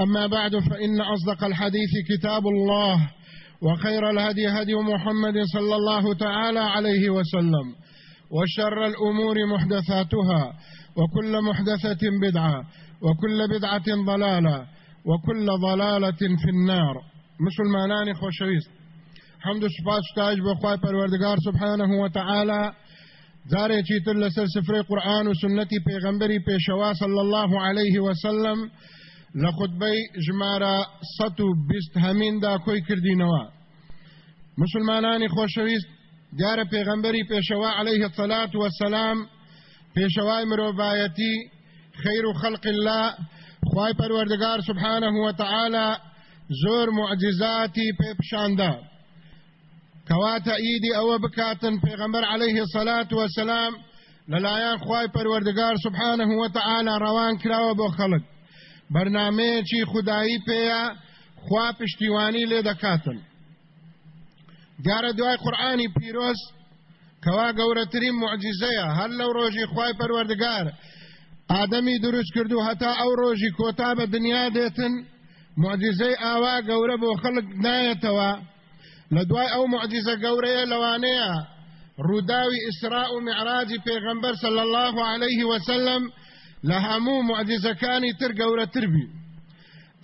أما بعد فإن أصدق الحديث كتاب الله وخير الهدي هدي محمد صلى الله تعالى عليه وسلم وشر الأمور محدثاتها وكل محدثة بدعة وكل بدعة ضلالة وكل ضلالة في النار. مسلمانان خوشويست حمد و تاج بخوای پروردگار سبحانه و تعالی جارێکی تر لەسەر سفرەی قورآن و سنەتی پێغەمبەری پێشەوا صلی الله عليه وسلم لە خودبەی ژمارە سەد و بیست هەمیندا کۆی کردینەوە. مسلمانانی خۆشەویست دیارە پێغەمبەری پێشەوا عليه الصلاة والسلام پێشەوای مرۆڤایەتی خیر و خەڵق الله خوای پەروەردگار سبحانه وتعالى زۆر معجزاتی پێپشاندا. کەواتە ئیدی ئەوە بکاتن پێغەمبەر عليه الصلاة والسلام لەلایەن خوای پەروەردگار سبحانه وتعالى ڕەوان کراوە بۆ خەڵک بەرنمەیەکی خودایی پێەیە خوا پشتیوانی لێ دەکاتن. دیارە دوای قورآانی پیرۆز کەوا گەورەترین معجززەیە هەر لەو ڕۆژی خوای پەروەردگار ئادەمی دروست کردو هەتا ئەو ڕۆژی کۆتا بە دنیا دێتن معجززەی ئاوا گەورە بۆ خەڵک نایەتەوە. لە دوای ئەو معجززە گەورەیە لەوانەیە ڕووداوی ئیسراء و معراجی پێغەمبەر صلی الله عليه وسلم لە هەموو معجزەکانی تر گەورەتر بی.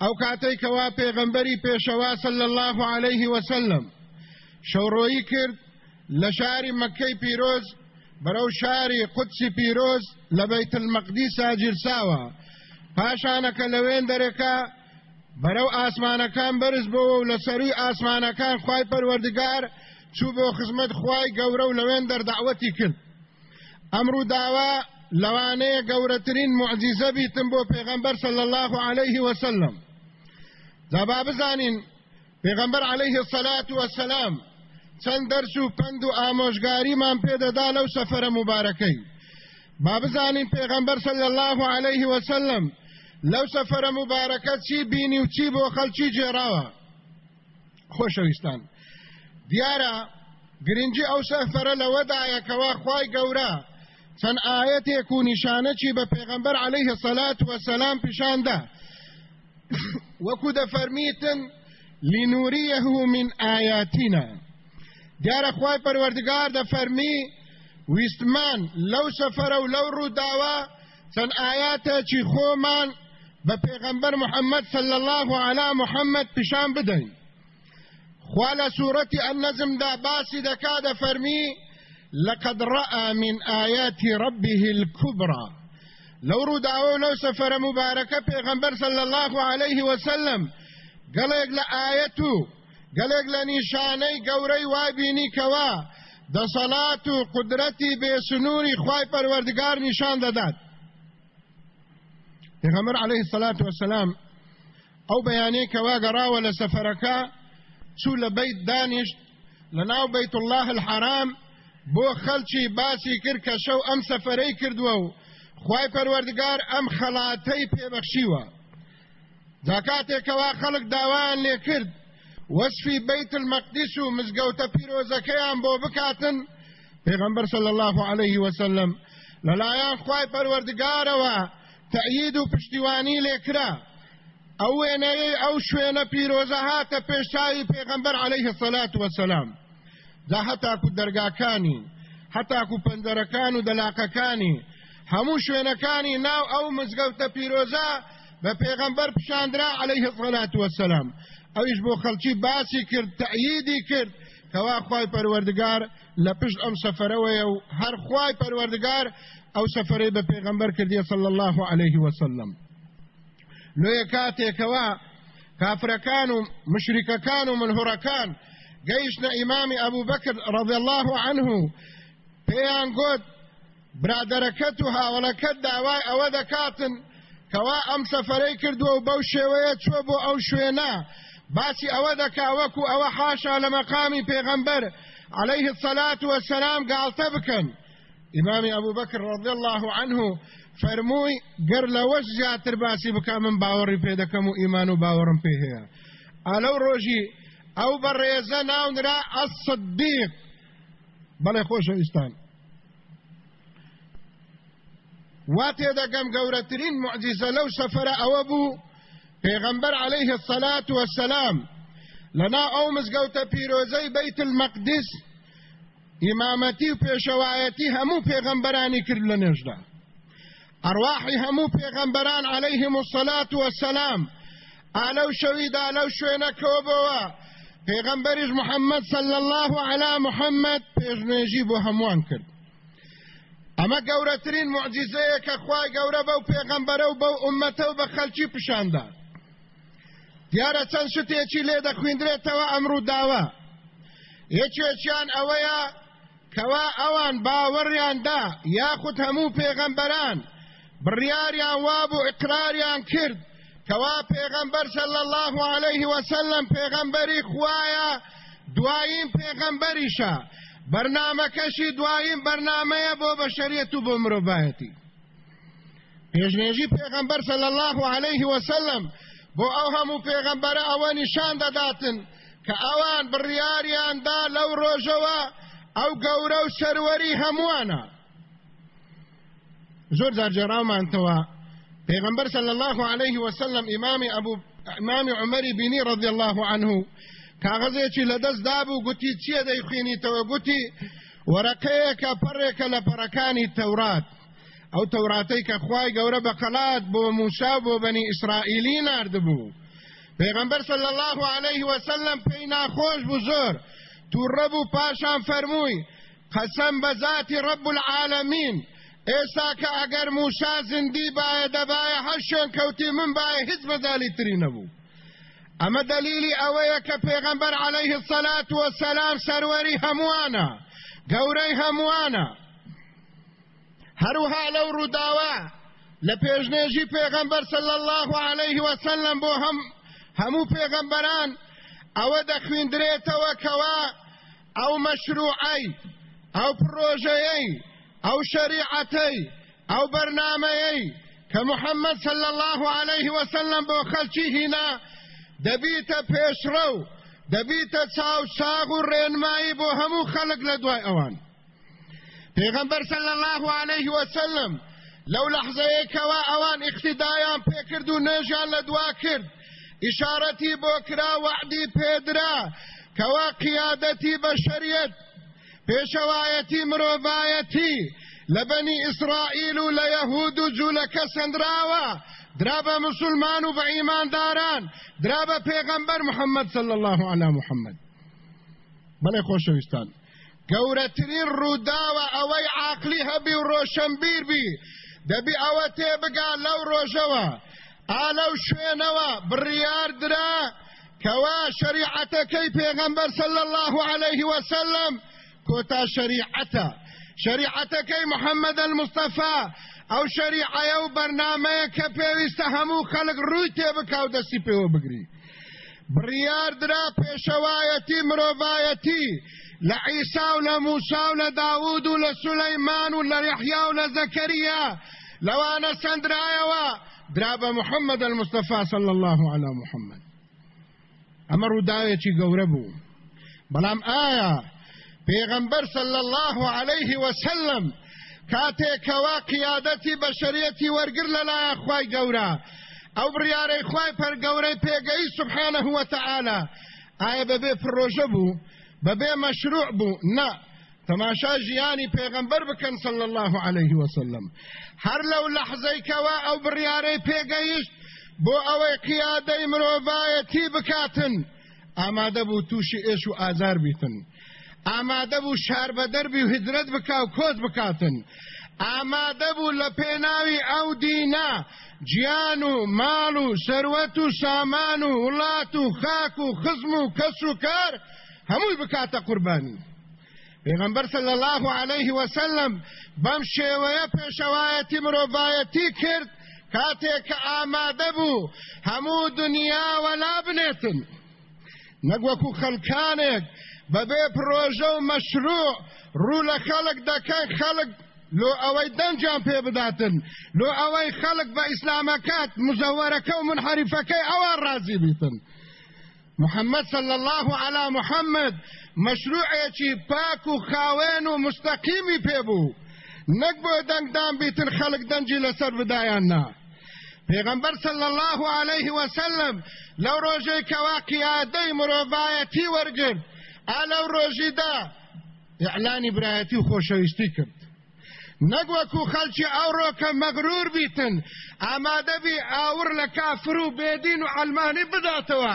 ئەو کاتەی کەوا پێغەمبەری پێشەوا صلی الله عليه وسلم شەوڕۆیی کرد لە شاری مەکەی پیرۆز بەرەو شاری قودسی پیرۆز لە بەیت المەقدیسا گیرساوە پاشانەکە لەوێن دەرەکە بەرەو ئاسمانەکان بەرز بۆەوە و لە سەروی ئاسمانەکان خوای پەروەردگار چوو بۆ خزمەت خوای گەورە و لەوێن دەردەعوەتی کرد. ئەمڕوو داوا لەوانەیە گەورەترین معجزە بیتم بۆ پێغەمبەر صلی الله عليه وسلم زابا بزانین پێغەمبەر عليه الصلاة والسلام چەند دەرس و پند و ئامۆژگاریمان پێدەدا لەو سەفەرە مبارەکەی با بزانین پێغەمبەر صلی الله عليه وسلم لەو سەفەرە مبارەکە چی بینی و چی بۆ خەڵکی جێراوە خۆشەویستان دیارە گرنگی ئەو سەفەرە لەوەدایەکەوە خوای گەورە چەند ئاەتێک و نیشانەکی بە پێغەمبەر عليه الصلاة والسلام پیشاندا؟ وەکو دەفەرمیتن لنوریه من آیاتنا دیارە خوای پەروەردگار دەفەرمی ویستمان لەو سەفەرە و لەو ڕووداوە چەند ئاياتێکی خۆمان بە پێغەمبەر محەممەد صلى الله على محەممەد پیشان بدەین. خوا لە سوورەتی ئەنەزمدا باسی دەکا دەفەرمی لقد رأى من آيات ربه الكبرى. لو ردعوا لو سفر مباركة پیغمبر صلى الله عليه وسلم قلق لآيته قلق لنشاني قوري وابيني كوا د صلاة قدرتي بسنوري خواي پروردگار نشان دادات پیغمبر عليه الصلاة والسلام أو بياني كوا قراوة لسفركا شو لبيت دانش لناو بيت الله الحرام بۆ خەلکی باسی کرد کە شەو ئەم سەفەرەی کردووە و خی پەروەردگار ئەم خەڵاتەی پێبەخشیوە. جاکاتێکەوە خەڵک داوایان لێ کرد. وەسفی بیت المەقدس و مزگەوتە پیرۆزەکەیان بۆ بکاتن پێغەمبەر صلی الله عليه وسلم لەلایەن خوای پەروەردگارەوە تەعیید و پشتیوانی لێکرا ئەو وێنەیە ئەو شوێنە پیرۆزە هاتە پێشاوی پێغەمبەر عليه الصلاة والسلام دا هەتاکو دەرگاکانی هەتاکو پەنجەرەکان و دەلاقەکانی هەموو شوێنەکانی ناو ئەو مزگەوتە پیرۆزە بە پێغەمبەر پیشاندرا عليه الصلاة والسلام ئەویش بۆ خەڵکی باسی کرد تەعییدی کرد کەوا خوای پەروەردگار لە پشت ئەم سەفەرەوەیە و هەر خوای پەروەردگار ئەو سەفەرەی بە پێغەمبەر کردیە صلی الله عليه وسلم لۆیە کاتێکەوە کافرەکان و مشریکەکان و منهوڕەکان گەیشتە ئیمامی ئەبوو بەکر رضی الله عنه. پێیان گوت برادەرەکەت و هاوڵەکەت داوای ئەوە دەکاتن کەوا ئەم سەفەرەی کردووە و بەو شێوەیە چوە بۆ ئەو شوێنە. باسی ئەوە دەکا وەکو ئەوە حاشا لە مەقامی پێغەمبەر عليه الصلاة والسلام قالت بكن إمام أبو بكر رضي الله عنه فرموي قر لوش زياتر باسي بكا من باوري بيدكم إيمان باورم فيه ألو روجي بريزة ناونرا الصديق بلا خوش إستان واتي دقم قورترين معجزة لو سفر أو أبو پیغمبر عليه الصلاة والسلام. لنا أو مزگوت پیروزی بیت المقدس. امامتی و پیشوایتی همو پیغمبرانی کرد لنجده ارواحی همو پیغمبران علیهم الصلاة والسلام. آلو شوید آلو شوینکو بوا. پێغەمبەریش محەممەد صلى الله على محەممەد پێژنێژی بۆ هەمووان کرد. ئەمە گەورەترین معجزەیە کە خوای گەورە بەو پێغەمبەرە و بەو ئومەتە و بە خەلکی پیشاندا. دیارە چەند شتێکی لێ دەخوێندرێتەوە ئەمڕوو داوە. یەکێکیان ئەوەیە کەوا ئەوان باوەڕیاندا یاخود هەموو پێغەمبەران بڕیاریان وابوو ئقراریان کرد. کەوا پێغەمبەر صلی الله عليه وسلم پێغەمبەری خوایە دوایین پێغەمبەریشە بەرنامەکەشی دوایین بەرنمەیە بۆ بەشەریەت و بۆ مرۆڤایەتی پێشنێژی پێغەمبەر صلی الله عليه وسلم بۆ ئەو هەموو پێغەمبەرە ئەوە نیشان دەداتن کە ئەوان بڕیاریاندا لەو ڕۆژەوە ئەو گەورە و سەروەری هەمووانە زۆر جارجێڕاومانتەوە پێغەمبەر صلى الله عليه وسلم ئیمامی ئەبوو ئیمامی عمەری بینی رضی الله عنه کاغەزێکی لەدەست دابوو گوتی چییە دەیخوێنیتەوە گوتی وەرەقەیەکە پەڕێکە لە پەڕەکانی تەورات ئەو تەوراتەی کە خوای گەورە بە قەلات بۆ موسا بۆ بەنی ئیسرائیلی نردبوو پێغەمبەر صلی الله عليه وسلم پێی ناخۆش بوو زۆر تووڕە بوو پاشان فەرمووی قەسەم بە ذاتی ڕەب العالمین. ئێستا کە ئەگەر موسا زندی باە دەبایە هەر شوێن کەوتی من باە هیچ بەدالی تری نەبوو. ئەمە دلیلی ئەوەیە کە پێغەمبەر عليه الصلاة والسلام سەروەری هەمووانە گەورەی هەمووانە. هەروها لەو ڕووداوە لە پێشنێژی پێغەمبەر صلی الله عليه وسلم بۆ هەم هەموو پێغەمبەران ئەوە دەخوێندرێتەوە کەوا ئەو مەشروعەی ئەو پرۆژەیەی او شريعتي او برنامجي كمحمد صلى الله عليه وسلم بو خلچي هنا دبيت پیشرو دبيت چاو ساغو رنماي بو همو خلق لدواي اوان پیغمبر صلى الله عليه وسلم لو لحظه كوا اوان اقتدايان پیکردو نجان لدوا کرد. اشارتي بو کرا وعدي پیدرا كوا قيادتي بشريت پێشەوایەتی مرۆڤایەتی لە بەنی ئیسرائیل و لە یەهود و جوولەکە سندراوە درا بە مسلمان و بە ئیمانداران. درا بە پێغەمبەر محەممەد صلی الله على محەممەد. بەڵێ خۆشەویستان. گەورەترین ڕووداوە ئەوەی عاقلی هەبی و ڕۆشنبیر بی. دەبی ئەوە تێبگا لەو ڕۆژەوە. ئالەو شوێنەوە بڕیار درا کەوا شریعەتەکەی پێغەمبەر صلی الله عليه وسلم کۆتا شریعەتە شریعەتەکەی محەممەد المستەفا ئەو شریعەیە و بەرنمەیە کە پێویستە هەموو خەڵک ڕووی تێبکاو دەستی پێوە بگری بڕیار درا پێشەوایەتی مرۆڤایەتی لعيسى ولا موسى ولا داود ولا سليمان ولا يحيى ولا زكريا. لو أنا سندرايا دراب محمد المصطفى صلى الله على محمد. ڕووداوێکی گەورە بوو بەڵام ئایا پێغەمبەر صلی الله عليه وسلم کاتێکەوە قیادەتی بەشریەتی وەرگر لەلایە خوای گەورە ئەو بڕیارەی خوای پەرگەورەی پێگەی سبحانه وتعالى ئایا بەبێ پرۆژە بوو بەبێ مەشروع بوو نه. تەماشا ژیانی پێغەمبەر بکەن صلی الله عليه وسلم هەر لەو لەحزەیکەوە ئەو بڕیارەی پێگەیشت بۆ ئەوەی قیادەی مرۆڤایەتی بکاتن. ئامادە بوو تووشی ئێش و ئازار بیتن. ئامادە بوو شار بە دەربی و هجرت بکا و کۆت بکاتن. ئامادە بوو لە پێناوی ئەو دینا گیان و ماڵ و سەروەت و سامان و وڵات و خاک و خزم و کەس و کار هەمووی بکاتە قوربانی. پێغەمبەر صلی الله عليه وسلم بەم شێوەیە پێشەوایەتی مرۆڤایەتی کرد کاتێک کە ئامادە بوو هەموو دنیا وەلا بنێتن. نەگوەکو خەلکانێک بەبێ پرۆژە و مەشروع ڕوو لە خەڵک دەکەن لۆ ئەوەی دەنجان پێ بداتن. لۆ ئەوەی خەڵک بە ئیسلامەکات مزەوەرەکە و منحریفەکەی ئەوە ڕازی بیتن. محمد صلى الله على محمد مشروعێکی پاک و خاوێن و مستەقیمی پێبوو نەک بۆ دەنگدان بیتن خەڵک دەنجی لەسەر بدایان نا. پێغەمبەر صلى الله عليه وسلم لەو ڕۆژەی کەوا قیادەی مرۆڤایەتی وەرگرت. ئا لەو ڕۆژیدا ئیعلانی برایەتی و خۆشەویستی کرد نەگوەکو خەلکی ئەوڕۆکە مەغرور بیتن ئامادەبی ئاور لە کافر و بێدین و ئەلمانی بداتەوە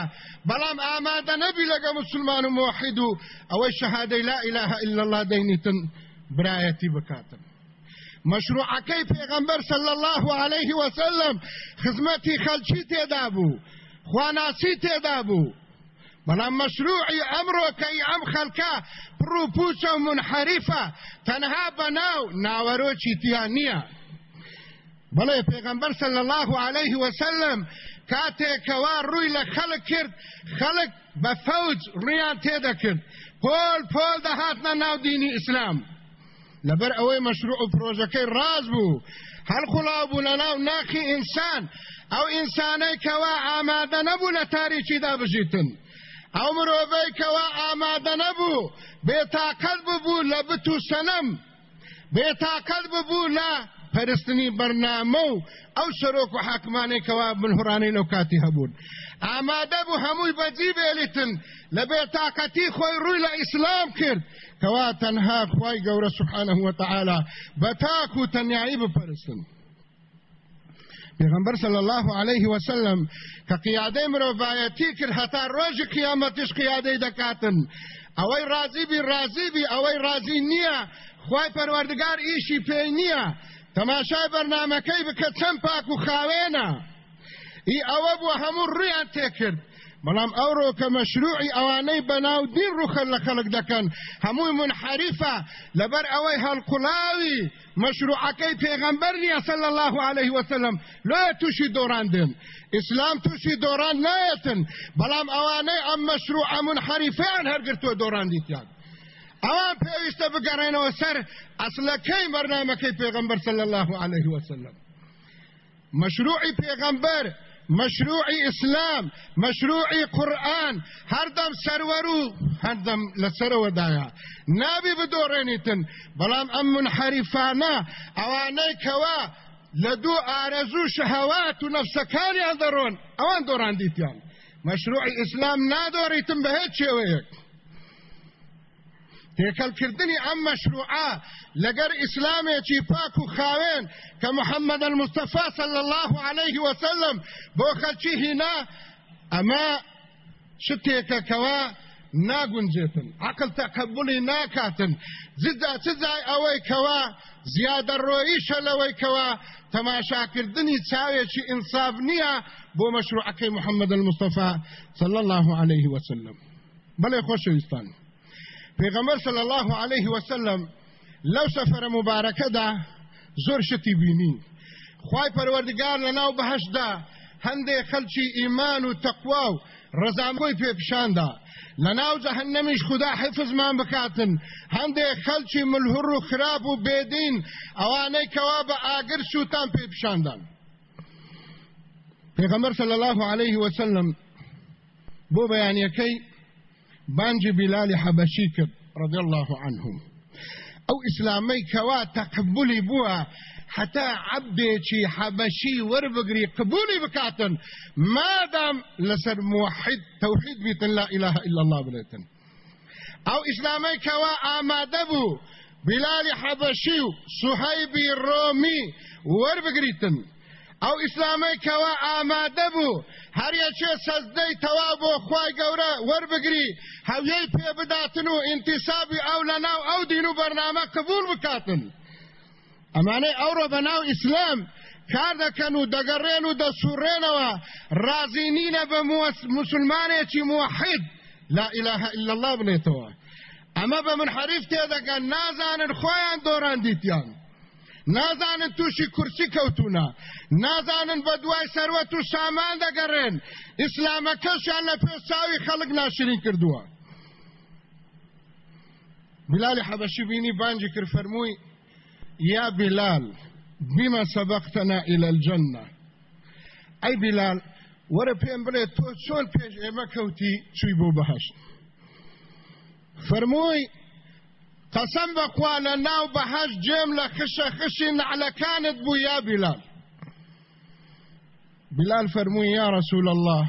بەڵام ئامادە نەبی لەگە مسلمان و موحید و ئەوەی شەهادەی لا إله إلا الله دەینیتن برایەتی بکاتن. مشروعەکەی پێغەمبەر صلی الله عليه وسلم خزمەتی خەلکی تێدا بوو خواناسی تێدا بەڵام مەشروعی ئەمڕۆکەی ئەم خەلکە پڕوپوچە و منحەریفە تەنها بەناو ناوەرۆکی تیان نییە بەڵێ پێغەمبەر صلی الله عليه وسلم کاتێکەوە ڕووی لە خەڵک کرد. خەڵک بە فەوج ڕیان تێدەکرد پۆل پۆل دەهاتنە ناو دینی ئیسلام لەبەر ئەوەی مەشروع و پرۆژەکەی ڕاز بوو هەڵخڵاو بوو لە ناو ناخی ئینسان ئەو ئینسانەی کەوا ئامادە نەبوو لە تاریکی دابژیتن ئەو مرۆڤەی کەوا ئامادە نەبوو بێتاقەت ببوو لە بت و سەنەم بێتاقەت ببوو لە پەرستنی بەرنامە و ئەو سەرۆک و حاکمانێکەوە بنهڕانەی لەو کاتی هەبوون ئامادە بوو هەمووی بەجی بێلیتن لە بێتاقەتی خۆی ڕووی لە ئیسلام کرد کەوا تەنها خوای گەورە سبحانه وتعالى بەتاک و تەنیایی بپەرستن پیغمبر صلی الله علیه وسلم که قیاده مروفایتی کرد هتا روژ قیامتش قیاده دکاتن اوی رازی بی رازی بی اوی رازی نیا خوای پروردگار ایشی پی نیا تماشای برنامەکەی بکە چەند پاک و خاوێنە. ئی ئەوە بووە هەموو ڕویان تێکرد مەشروعی ئەوانەی بەناو دین ڕوخەر لە خەڵک دەکەن. هەمووی منحریفە لەبەر ئەوەی هەڵقوڵاوی مەشروعەکەی پێغەمبەر نیە صلی الله عليه وسلم. لۆیە تووشی دۆڕاندن ئیسلام تووشی دۆڕان نایەتن. بەڵام ئەوانەی ئەم مەشروعە منحریفیان هەرگرتووە دۆڕاندیتیان ئەوان پێویستە بگەڕێنەوە سەر ئەسلەکەی بەرنامەکەی پێغەمبەر صلی الله عليه وسلم. مەشروعی پێغەمبەر مشروعی اسلام مشروعی قرآن. هەردەم سەروەر و هەردەم لەسەرەوەدایە نابی بدۆڕێنیتن بەڵام ئەم منحەریفانە ئەوانەی کەوا لە دوو ئارەزوو شەهەوات و نەفسەکانیان دەڕۆن ئەوان دۆڕاندیتیان مشروعی ئیسلام نادۆڕیتن بە هیچ شێوەیەک تێکەلکردنی ئەم مەشروعە لەگەر ئیسلامێکی پاک و خاوێن کە محەممەد المستەفا صلی الله عليه وسلم بۆ خەلکی هینا ئەمە شتێکەکەوە ناگونجێتن عقل تەقبولی ناکاتن زدا چزای ئەوەی کەوا زیادە ڕۆیشە لەوەی کەوا تەماشاکردنی چاوێکی ئینساف نییە بۆ مەشروعەکەی محەممەد المستەفا صلی الله عليه وسلم. بەڵێ خۆشەویستان پیغمبر صلی الله علیه وسلم لو سفر مبارکه ده زور شتی بینی خوای پروردگار لناو بهشت ده هنده خلچی ایمان و تقوا و رزاموی پی پشان ده لناو جهنمیش خدا حفظ من بکاتن. هنده خلچی ملحر و خراب و بیدین اوانه کواب آگر سوتان پی پشان ده پیغمبر صلی الله علیه وسلم بو بیانیه که بانجی بیلالی حەبەشی کرد رضی الله عنه ئەو ئیسلامەی کەوا تەقبولی بووە حتى عبدێکی حەبەشی وەربگری قبولی بکاتن مادام لەسەر موحد توحید بیتن لا إله إلا الله بلێتن ئەو ئیسلامی کەوا ئامادە بوو بلالی حەبەشی و سوهەیبی ڕۆمی وەربگریتن ئەو ئیسلامی کەوا ئامادە بوو. هەریەکێ سەزدەی تەوا بۆ خی گەورە وەربگری هەویەی پێ بداتن و ئینتیسابی ئەو لە ناو ئەو دین و بەرنامە قبول بکاتن. ئەمانەی ئەوڕۆ بە ناو ئیسلام کار دەکەن و دەگەڕێن و دەسوڕێنەوە. ڕازینینە بە مسلمانێکی موحید. لا إله إلا الله بنێتەوە. ئەمە بە من حریف تێدەگەن نازانن خۆیان دۆڕاندیتیان نازانن تووشی کورسی کەوتونە نازانن بە دوای سەروەت و سامان دەگەڕێن. ئیسلامەکەشیان لە پێساوی خەڵک ناشرین کردووە. بلالی حەبەشی بینی بانجی کرد فەرمووی یا بلال بما سبقتنا إلى الجنة. أي بلال پێم بڵێ تۆ چۆن پێش ئێمە کەوتی چووی بۆ بەهشت. فەرمووی قەسەم بەخوا لە ناو بەهەش جێم لە خشە خشی نعلەکانت بوو یا بلال. بلال فەرمووی یا رسول الله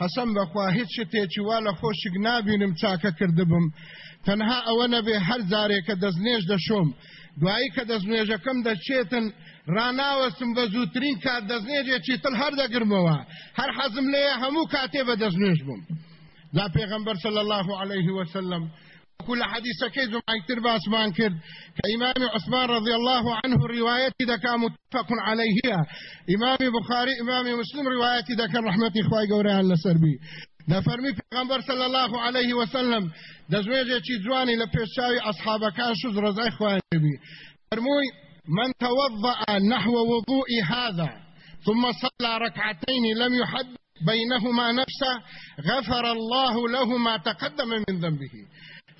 قەسەم بەخوا هیچ شتێکی وا لە خۆشک نابینم چاکە کردبم تەنها ئەوە نەبێ هەر زارێکە دەستنێژ دەشۆم دوایی کە دەستنێژەکەم دەچێتن ڕناوەستم بە زووترین کات دەستنێژێکی تل هەر دەگرمەوە هەر حەزم لێە هەموو کاتێ بە دەستنێژ بووم لا پێغەمبەر صلی الله عليه وسلم كل حديث كيد معيتر باسمان كرد كإمام عثمان رضي الله عنه روايتي دكا متفق عليه. إمام بخاري إمام مسلم روايتي دكا رحمتي خواهي قوريان لسربي نفرمي پیغمبر صلى الله عليه وسلم. دەزوێژێکی جوانی لە پێشاوی ئەصحابەکان شوز ڕزای خوانبی فرمووی من توضأ نحو وضوء هذا ثم صلى ركعتين لم يحد بينهما نفسه غفر الله له ما تقدم من ذنبه.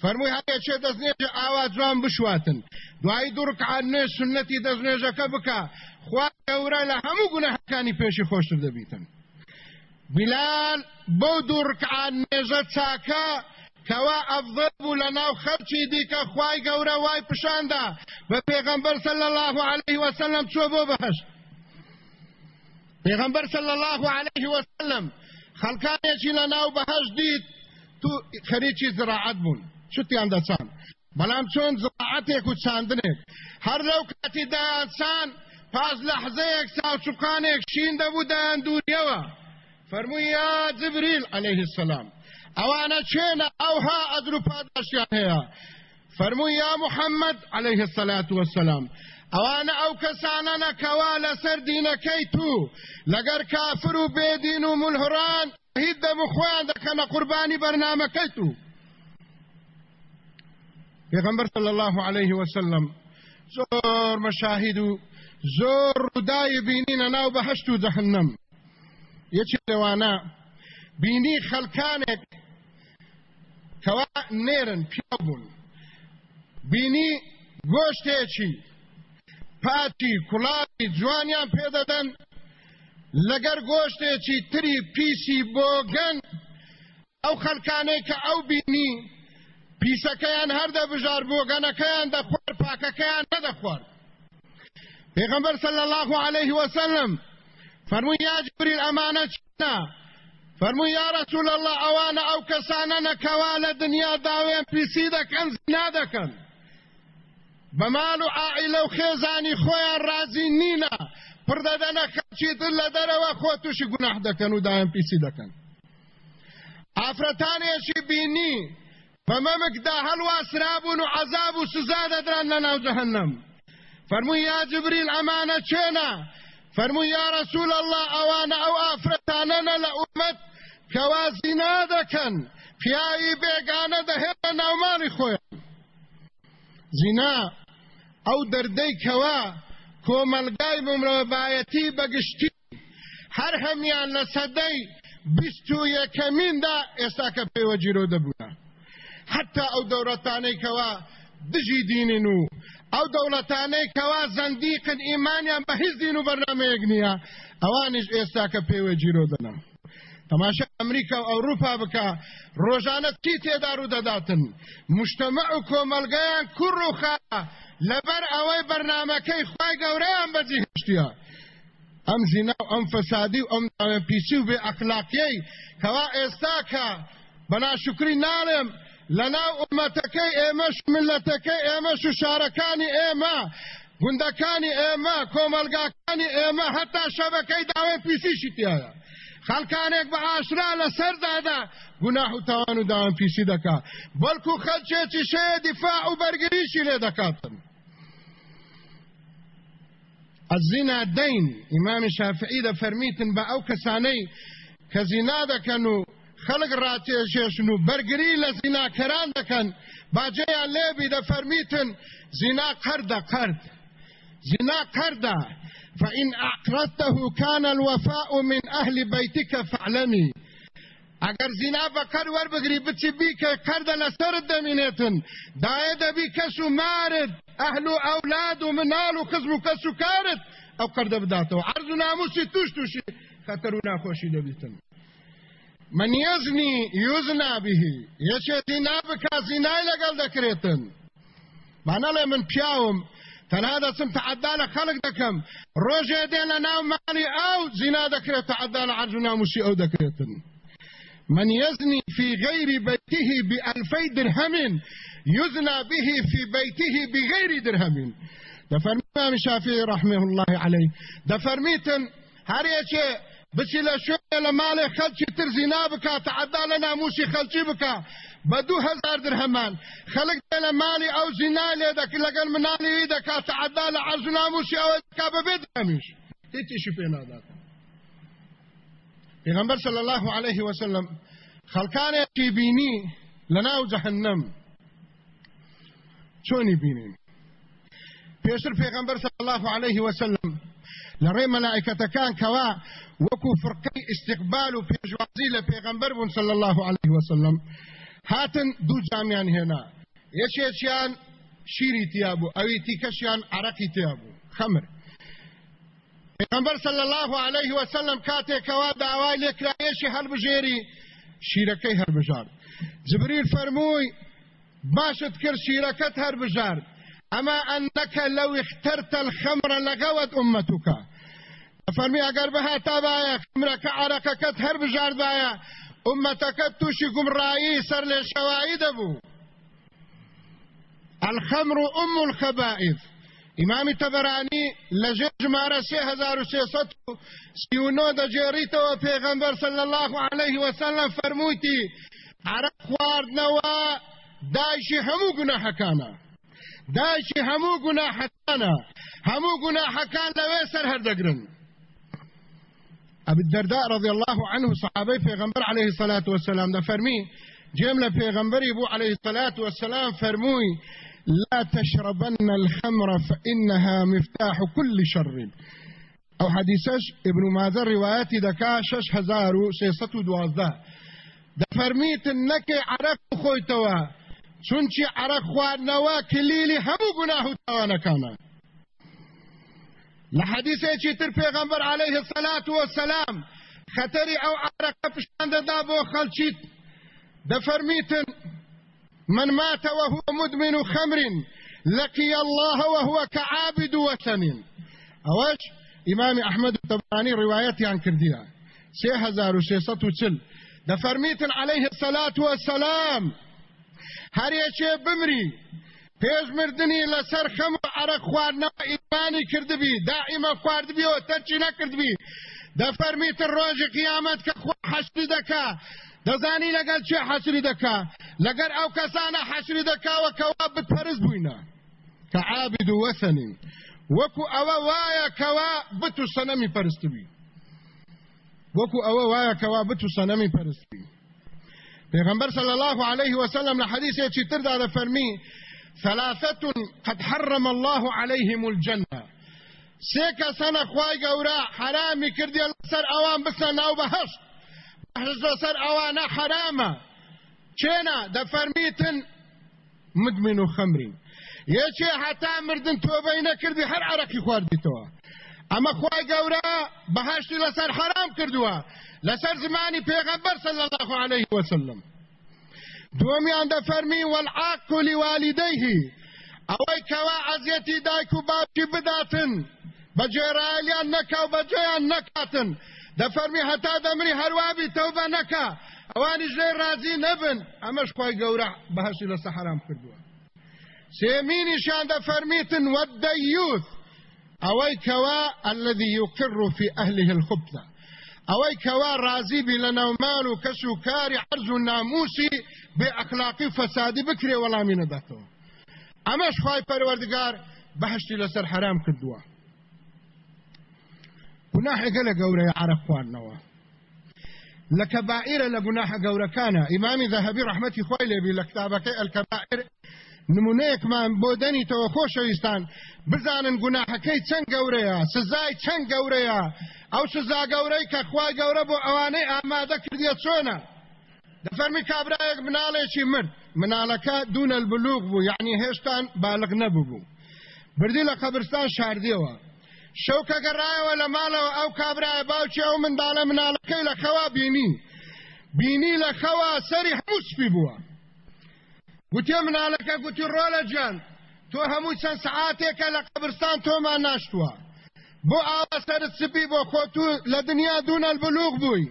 فرمووی هەیە چێ دەستنێژە ئاوا جوان بشواتن. دوای دوورکعان نوێ سنەتی دەستنێژەکە بکە. خوا گەورە لە هەموو گونەهەکانی پێشی خۆشتر دەبیتن. بلال بۆ دوورکعان نێژە چاکە کەوا ئەفضل بوو لە ناو خەرچی دیکە خوای گەورە وای پیشاندا بە پێغەمبەر صلی الله عليه وسلم چوە بۆ بەهشت؟ پێغەمبەر صلی الله عليه وسلم خەڵکانێکی لە ناو بەهشت دیت تو خەریکی زراعت بوون. شتیان دەچان بەڵام چۆن زراعتێک و چاندنێک هەر لەو کاتی دایانچان پاس لەحزەیەک ساوچوقانێک شین دەبوو دایان دووریەوە فەرمووی یا جبریل عليه السلام. ئەوانە چێنە ئەوها ئەدر و پاداشیان هەیە فەرمووی یا محەممەد عليه الصلاة والسلام. ئەوانە ئەو کەسانە کەوا لەسەر دینەکەی تو. لەگەر کافر و بێدین و ملهران هیچ دەمو خۆیان دەکەنە قوربانی بەرنمەکەی تو. پێغەمبەر صلی الله عليه وسلم زۆر مەشاهید و زۆر ڕووداوی بینینە ناو بەهشت و جەهنم یەکی لەوانە بینی خەلکانێک کەوا نێرن پیابوون بینی گۆشتێکی پاتی کوڵاوی جوانیان پێدەدەن لەگەر گۆشتێکی تری پیسی خەلکانەی کە ئەو بینی پیسەکەیان هەردە بژار بۆگەنەکەیان دەخوار پاکەکەیان نەدەخوارد پێغەمبەر صلی الله عليه وسلم فەرمووی یا جبریل ئەمانە چنە فرمو یا رسول الله اوان أو کسانه نکواله دنیا داوین پیسی دکن زنا دکن بمال و عائله و خیزانی خویان رازی نینا پرددنه خلچی دل لدره و خوتوشی گناه دکن و داوین پیسی دکن ئافرەتانێکی بینی بەمەمک دا هەلوا سرابون و عذاب و سزا دەدران لە ناو جەهنم فەرمووی یا جبریل ئەمانە چێنە فەرمووی یا رسول الله ئافرەتانەنە لە ئومەت کەوا زینا دەکەن پیاوی بێگانە دەهێنە ناومانی خۆیان زینا ئەو دەردەی کەوا کۆمەلگای ممرەبایەتی بەگشتی هەر هەمیان لە سەدەی بیست و یەکەمیندا ئێستا کە پێوە جیرۆ دەبووە حتا ئەو دەوڵەتانەی کەوا دژی دینین و ئەو دەوڵەتانەی کەوا زەندیقن ئیمانیان بە هیچ دین و بەرنمەیەک نییە ئەوانیش ئێستا کە پێوە جیرۆ دەنم تەماشا ئەمریکا و ئەوروپا بکە ڕۆژانە چی تێدا ڕوو دەداتن مشتمە و کۆمەلگەیان کوڕ و خا لەبەر ئەوەی بەرنمەکەی خی گەورەیان بەجی هشتە ئەم زینا و ئەم فەسادی و ئەم پیسی و بێ ئەخلاقیەی کەوا ئێستاکە. بەناشکری ناڵێم. لەناو ئومەتەکەی ئێمەش ملەتەکەی ئێمەش و شارەکانی ئێمە گوندەکانی ئێمە کۆمەلگاکانی ئێمە هەتا شەبەکەی داوای پیسیشی تایە خەڵکانێک بە ئاشرا لە سەردادا گوناح و تاوان و داوام پیسی دەکات بەڵکو خەلچێکی بەرگریشی لێ الزنا دين امام شافعي ده فرميتن با أو كساني كزنا دكن خلق راتيشن برگري لزنا كران دكن باجيا ليبي ده فرميتن زنا قرد قرد. زنا قرد. فإن أقرضته كان الوفاء من أهل بيتك فاعلمي. اگر زنا بکر ور بگری بچی بی که کرد لسر دمینیتن دای دبی کسو مارد. أهل و أولاد و منال و و کارد. أو کرد بداتو. عرض و ناموسی توش توشی. خطر و من یزنی یزنا بهی یچه زنا بکا زنای لگل دکریتن. معنی من پیاوم. تەنها دەچم تعدا لە خەڵک دەکەم ڕۆژێ دێ لە ناو ماڵی ئەو زینا دەکرێت تعدا لە عرض و ناموسی ئەو دەکرێتن من يزني في غير بيته بألفي درهم يزنى به في بيته بغير درهم دفرمي الشافعي رحمه الله عليه دفرميتن هر يچه بچی لە شوێ لە ماڵێ خەلکی تر زینا بکە تعدا لە ناموسی خەلکی بکە. بە دوو هزار درهەمان. خەڵک لە ماڵی ئەو زینا لێ دەکە لەگەڵ مناڵی دەکات تعدا لە عەرز و ناموسی ئەوە دکا بەبێ درهەمیش هیچیشی پێ نادات. پێغەمبەر صلی الله عليه وسلم خەڵکانێکی بینی لە ناو جەهەنەم چۆنی بینین؟ پێشتر پێغەمبەر صلی الله عليه وسلم لڕێ مەلائکەتەکان کەوا وەکو فرقەی استقبال لە پێغەمبەر بوون صلی الله عليه وسلم. هاتن دوو جامیان هێنا یەکێکیان شیری تیابوو ئەوی تیکەشیان عرەقی تیابوو خەمر پێغەمبەر الله عليه وسلم کاتێکەوە داوای لێکرایەشی هەڵبژێری شیرەکەی هەڵبژار جبریل فەرمووی باشت کرد شیرەکەت هەڵبژارد أما أنك لو اخترت الخمر لغوت أمتك فرمي اگر بها تابايا خمرك عرقك هر بجار بايا أمتك توشي قمرائي سر لشوائد بو الخمر أم الخبائث. امام تبرانی لجه جمارة سه هزار و سیست سیونو دا جیریتا و پیغمبر صلی الله علیه وسلم فرمویتی عرق خواردنوا دایشی همو گناح کانا. دایشی همو گناح کانا. همو گناح کان لوی سر هردگرن أبي الدرداء رضي الله عنه صحابي پیغمبر عليه الصلاة والسلام ده فرمي جملة پیغمبر ابو عليه الصلاة والسلام فرموي لا تشربن الخمر فإنها مفتاح كل شر. أو حديثش ابن ماجة رواياتي دكا شش هزارو سيستو دوازده. ده فرميت انك عرق خويتوا چونچی عرق خواردنەوە کلیلی هەموو گوناه و تاوانەکانە لە حەدیثێکی تر پێغەمبەر عليه الصلاة والسلام؟ خەتەری ئەو عرەقە پیشان دەدا بۆ خەڵکیت دەفەرمیتن من مات وهو مدمن خمر لقي الله وهو كعابد وثن اوش امام احمد الطبراني روايتي عن وسيسط وچل دفرميتن عليه الصلاة والسلام هر یەکێ بمری پێش مردنی لەسەر خەم و عرق خواردنەوە ئیمانی کردبی دائیمە خواردبیەوە تەرچی نەکردبی. دەفەرمیتر ڕۆژی قیامەت کە خوا حەشری دەکا. دەزانی لەگەڵ چێ حەشری دەکا؟ لەگەر ئەو کەسانە حەشری دەکاوە کەوا بتپەرست بووینە. کە عابد و وەسەنین. وەکو ئەوە وایە کەوا بت و سەنەمی پەرستبی وەکو ئەوە وایە کەوا بت و سەنەمی پەرستبی پیغمبر صلی الله علیه وسلم لحدیث چی تر دا ثلاثة قد حرم الله عليهم الجنة. سيكا سنة خوای ګورا حرام کړی سر أوان بس نو بهشت. بهشت سر اوانه حرامة. چینا د فرمیتن مدمن خمر یچی حتا مردن توبه نه کړی هر عرقی خواردی تو. ئەمە خی گەورە بەهشتی لەسەر حرام کردووە لەسەر زمانی پێغەمبەر صلی الله عليه وسلم. دومیان دەفەرمی والعاق لوالديه. ئەوەی کەوا عەزیەتی دایک و باوکی بداتن بە جێرایلیان نەکا و بەجێیان نەکاتن دەفەرمی هەتا دەمری هەروابی تەوبە نەکا ئەوانی ژێ رازی نەبن ئەمەش خۆی گەورە بەهشتی لە سەحرام کردووە سێمینیشان دەفەرمیتن وەدەیوت ئەوەی کەوا الذي يقر في أهله الخبثة. ئەوەی کەوا رازی ناومان و کەس و کاری عرض و ناموسی بێ ئەخلاقی فەسادی بکرێ وەڵامی نەداتەوە. ئەمەش خی پەروەردگار بەهشتی لەسەر حرام کردووە. گوناحێکە لە گەورەی عرە خواردنەوە لە کەبائرە لە گوناحە گەورەکانە ئیمامی ذەهبی ڕەحمەتی خۆی لێبی لە کتابەکەی ئەلکەبائر نمونەیەکمان بۆ دەنیتەوە خۆشەویستان. بزانن گوناحەکەی چەند گەورەیە سزای چەند گەورەیە. ئەو سزا گەورەی کە خوای گەورە بۆ ئەوانەی ئامادە کردیە چۆنە؟ دەفەرمی کابراایەک مناڵێکی مرد مناڵەکە دوونە البلوغ بوو یعنی هێشتان بالغ نەبوو بوو. بردی لە قەبرستان شاردیەوە. شەوکە گەڕایەوە لە ماڵەوە ئەو کابراایە باوکی ئەو منداڵە مناڵەکەی لە خەوا بینی. بینی لە خەوا سەری هەموو سپی بووە. گوتێ مناڵەکە گوتی ڕۆلە جان تۆ هەموو چەند سعاتێکە لە قەبرستان تۆمان ناشتووە. بۆ ئاوا سەرت سپی بۆ خۆت لە دنیا دوونە البلوغ بووی.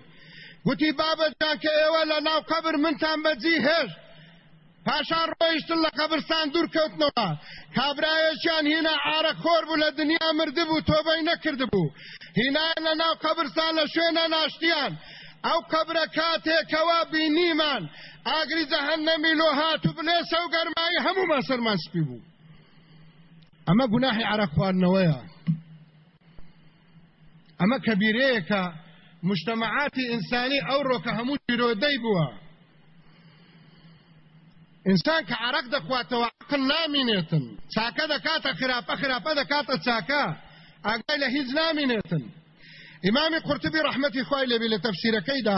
گوتی بابەتان کە ئێوە لە ناو قەبر منتان بەجی هێشت پاشان ڕۆیشتن لە قەبرستان دوور کەوتنەوە. کابرایەکیان هینا ئارە خۆر بوو لە دنیا مرده بوو تۆبەی نەکرد بوو. هینایان لە ناو قەبرستان لە شوێنە ناشتیان. ئەو قەبرە کاتێکەوە بینیمان. ئاگری جەهەنەمی لۆ هاتو بلێ سەو گەرمایی هەموو مەسەرمان سپی بوو. ئەمە گوناحی عرەق خواردنەوەیە ئەمە کەبیرەیەکە مجتمعاتی ئینسانی ئەوڕۆ کە هەموو پیرۆدەی بووە ئینسان کە عرق دەخواتەوە عقل نامینێتن چاکە دەکاتە خراپە خراپە دەکاتە چاکە ئاگای لە هیچ نامینێتن ئیمامی قورتبی ڕەحمەتی خوای لێبی لە تەفسیرەکەیدا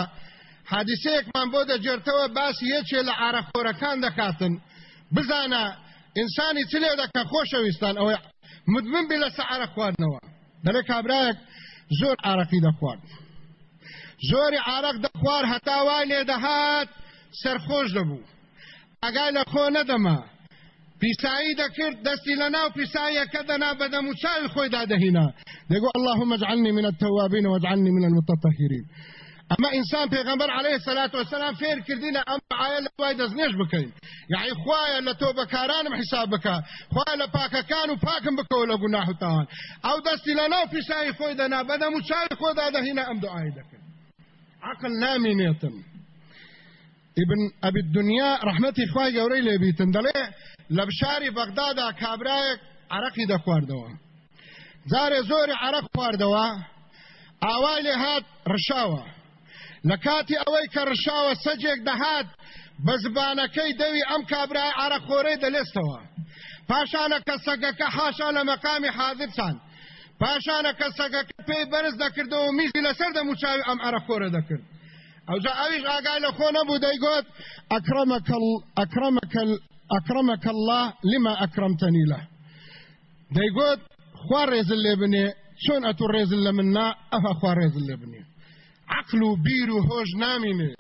حادیسەیەکمان بۆ دەجێرتەوە باسی یەکێ لە عرەخۆرەکان دەکاتن بزانە ئینسانی چ لێ دەکە خۆشەویستان ئەوەی مدمن بی لەسە عرە خواردنەوە دەڵێ کابرایەک زۆر عرەقی دەخوارد زۆری عرق دەخوار هەتا وای لێ دەهات سەرخۆش دەبوو. ئەگای لە خۆ نەدەما. پیسایی دەکرد دەستی لە ناو پیسایەکە دەنا بەدەم و چاوی خۆی دادەهینا. دەگو اللهم اجعلني من التوابين واجعلني من المتطهرين اما انسان پیغمبر علیه الصلاة والسلام فیر کردینه ام آیه لوای دزنیش بکەین. یعنی خوایە لە تۆ بەکارانم حساب بکە. خوای لە پاکەکان و پاکم بکەوە لە گوناح و تاوان ئەو دەستی لە ناو پیسایی خۆی دەنا بەدەم و چاوی خۆدا دەهینە ئەم دوعای دەکەن عقل نامینێتم. ابن ابي الدنيا رحمتي خوای گەورەی لێبیتن دەڵێ لە بشاری بەغدادا کابرایەک عرەقی دەخواردەوە. جارێ زۆری عرەق خواردەوە ئاوای لێ هات ڕشاوە. لە کاتی ئەوەی کە ڕشاوە سەجێک دەهات بە زبانەکەی دەوی ئەم کابرای عرەخۆرەی دەلێستەوە. پاشانە کە سەگەکە حاشا لە مەقامی حاضرسان پاشانە کە سەگەکە پێی بەرز دەکردەوە میزی لەسەر دەموچاوی ئەم عرەخۆرە دەکرد. ئەوجا ئەویش ئاگای لە خۆ نەبوو دەیگوت ئەکرەمەکە الله لما ئەکرمتەنی لە؟ دەیگوت خوا ڕێزل لێ بنێ چۆن ئەتو ڕێزل لە مننا؟ ئەفا خوا ڕێزل لێ بنێ. عقل و بیر و هۆش نامینێ.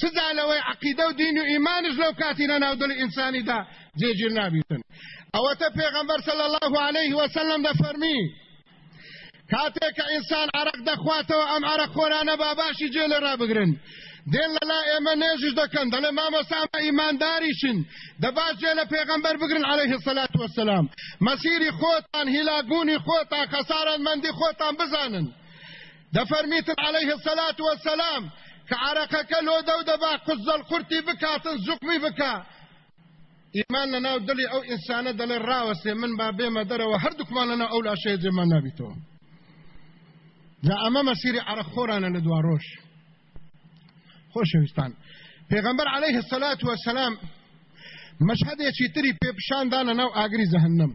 چجا لەوەی عقیدە و دین و ئیمانش لەو کاتی لە ناودڵی ئینسانیدا جێگیر نابیتن؟ ئەوەتە پێغەمبەر صلی الله عليه وسلم دەفەرمی کاتێک کە ئینسان عرق دەخواتەوە ئەم عرق خۆرانە باباشی جێ لە ڕابگرن دێن لەلا ئێمە نێژش دەکەن دەڵێ مامەسامە ئیمانداریشن دەبات جێ لە پێغەمبەر بگرن عليه الصلاة والسلام. مەسیری خۆتان هیلاگونی خۆتان خەسارەتمەندی خۆتان بزانن دەفەرمیتن عليه الصلاة والسلام. کە عرەقەکە لۆ دەو دەبا قزەڵ قورتی بکاتن زوقمی بکە ئیمان لە ناو دڵی ئەو ئینسانە دەڵێ ڕاوەسێ من با بێمە دەرەوە هەردووکمان لەنا ئەو لاشەیە جێمان نابیتەوە. جا ئەمە مەسیری عرەقخۆرانە لە دوا ڕۆژ خۆشەویستان پێغەمبەر عليه الصلاة والسلام مەشهدێکی تری پێپشاندانە ناو ئاگری جەهنم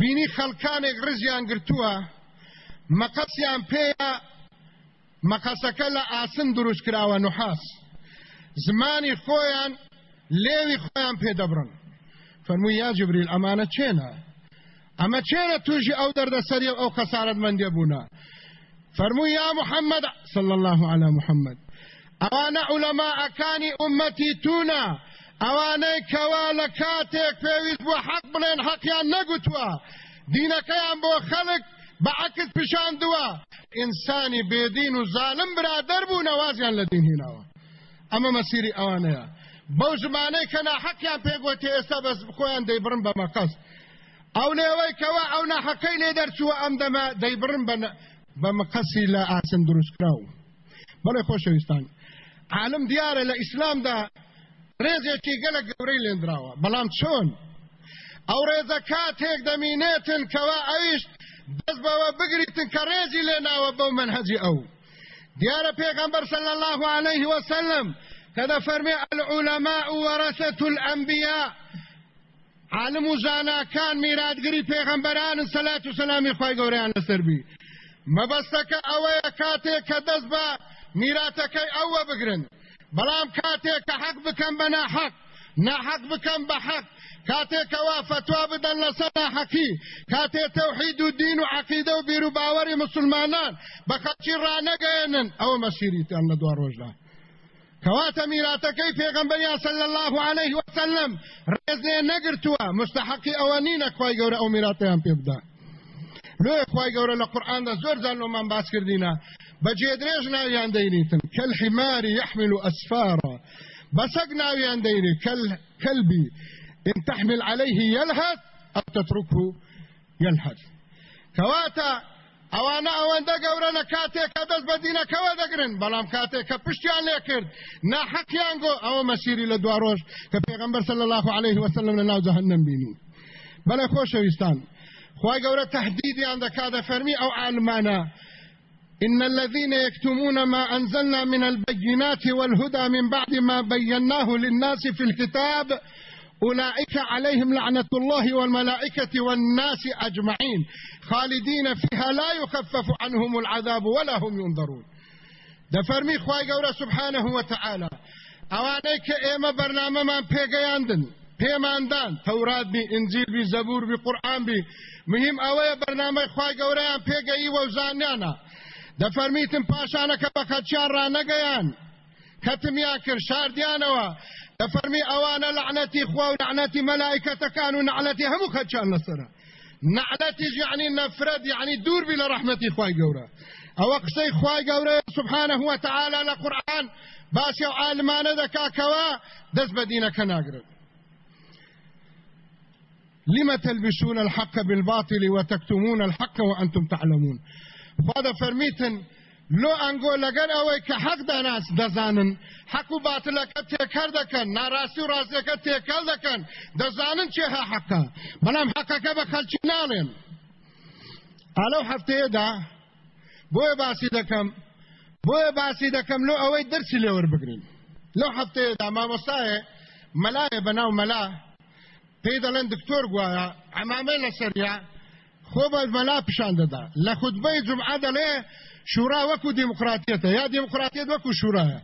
بینی خەڵکانێک ڕیزیان گرتووە مەقەسیان پێیە مەقەسەکە لە ئاسن دروست کراوە نوحاس. زمانی خۆیان لێوی خۆیان پێدەبڕن فەرمووی یا جبریل ئەمانە چێنە؟ ئەمە چێرە توژی ئەو دەردەسەری ئەو خەسارت مندێ بوونا فەرمووی یا محەممەد صل الله على محەممەد. ئەوانە عولەماعەکانی ئومەتی تونە ئەوانەی کەوا لە کاتێک پێویست بۆ حەق بڵێن حەقیان نەگوتووە. دینەکەیان بۆ خەڵک بە عکت پیشاندووە ئینسانی بێدین و ظالم برادەر بوو نەوازیان لە دین هیناوە. ئەمە مەسیری ئەوانەیە. بەو ژمانەی کە ناحەقیان پێگوتی ئێستا بەس خۆیان دەیبڕن بە مەقەس. ئەو لێوەی کەوا ئەو ناحەکەی لێ دەرچووە ئەم دەمە دەیبڕن بە مەقەسی لە ئاسن دروستکراو. بەڵێ خۆشەویستان. عالم دیارە لە ئیسلامدا ڕێزێکی گەلە گەورەی لێنراوە. بەڵام چۆن؟ ئەو ڕێزە کاتێک دەمینێتن کەوا ئەویش دەست بەوە بگریتن کە ڕێزی لێناوە بەو منهەجی ئەو. دیارە پێغەمبەر صلی الله عليه وسلم کە فرمي العلماء ورثة الأنبياء. عالم و زاناکان میراتگری پێغەمبەران سەلات و سەلامی خی گەوریان لەسەربی مەبەستەکە ئەوەیە کاتێک کە دەست بە میراتەکەی ئەوە بگرن. بەڵام کاتێک کە حەق بکەم بە ناحەق ناحەق بکەم بە حەق کاتێکەوە فتوا بدەن لەسەر ناحەقی کاتێ تەوحید و دین مسلمانان. بە خەڵکی ڕانەگەێنن ئەوە مەسیریتان لە ڕۆژدا کەواتە میراتەکەی پێغەمبەریان صلی الله عليه وسلم. ڕێزێ نەگرتووە مستحقی ئەوە نینە خوای گەورە ئەو میراتەیان پێ بدە لۆ خوای گەورە لە قورئاندا زۆر جان لۆمان باس کردینە بەجێ درێژ ناویان دەینیتن کەلحماری يحمل أسفارا بەسەگ ناویان دەینی کەلبی إن تحمل عليه يلهث أو تتركه يلهث. كواتا ئەوانە ئەوەندە گەورەنە کاتێک کە دەست بە دینەکەەوە دەگرن بەڵام کاتێک کە پشتیان لێ کرد. ناحەقیان گۆ ئەوە مەسیری لە دوڕۆژ کە پێغمبەر صلی الله عليه وسلم لە ناو جەهنم بینی بەڵێ خۆشەویستان. خی گەورە تهدیدیان دەکاتە فەرمی ئەو عالمانە. إن الذين يكتمون ما أنزلنا من البينات والهدى من بعد ما بيناه للناس في الكتاب أولئك عليهم لعنة الله والملائكة والناس أجمعين. خالدين فيها لا يخفف عنهم العذاب ولا هم ينظرون. ده فرمي خواهي قورة سبحانه وتعالى. أوانيك إيما برنامة من پیگیاندن پیماندان تورات بي إنجيل بي زبور بي قرآن بي. مهم اوه برنامه خواهي قورة پیگئی وزانیانا ده فرمیتن پاشانه که بخدشان را نگیان. کتمیا کر دەفەرمی ئەوانە لعنەتی خوا و لعنەتی مەلایکەتەکان و نعلەتی هەموو خەچان لەسرە نعلەتیش یعنی نەفرەت یعنی دوور بی لە ڕەحمەتی خوای گەورە ئەوە قسەی خوای گەورە سبحانه وتعالى لە قورآن باسی و عالمانە دەکاکەوە دەست بە دینەکە ناگرن لم تلبسون الحق بالباطل وتكتمون الحق وأنتم تعلمون. خواده فرميتن لۆ ئەنگۆ لەگەر ئەوەی کە حەق داناس دەزانن حەق و باتلەکە تێکەر دەکەن ناڕاستی و ڕاستەکە تێکەڵ دەکەن دەزانن چێ ها حەقە. بەڵام حەقەکە بە خەلکی ناڵێن. ئالەو هەفتەیەدا بۆیە باسی دەکەم بۆیە باسی دەکەم لۆ ئەوەی دەرسی لێوە بگرین لەو هەفتەیەدا مامۆستایە مەلایە بەناو مەلا پێی دەڵێن دکتۆر گوایە ئەمامەی لەسەریا خۆ بە مەلا پیشان دەدا. لە خودبەی جمعە دەڵێ شورا وەکو دیموکراتیەتە. یا دیموکراتیت وەکو شورایە.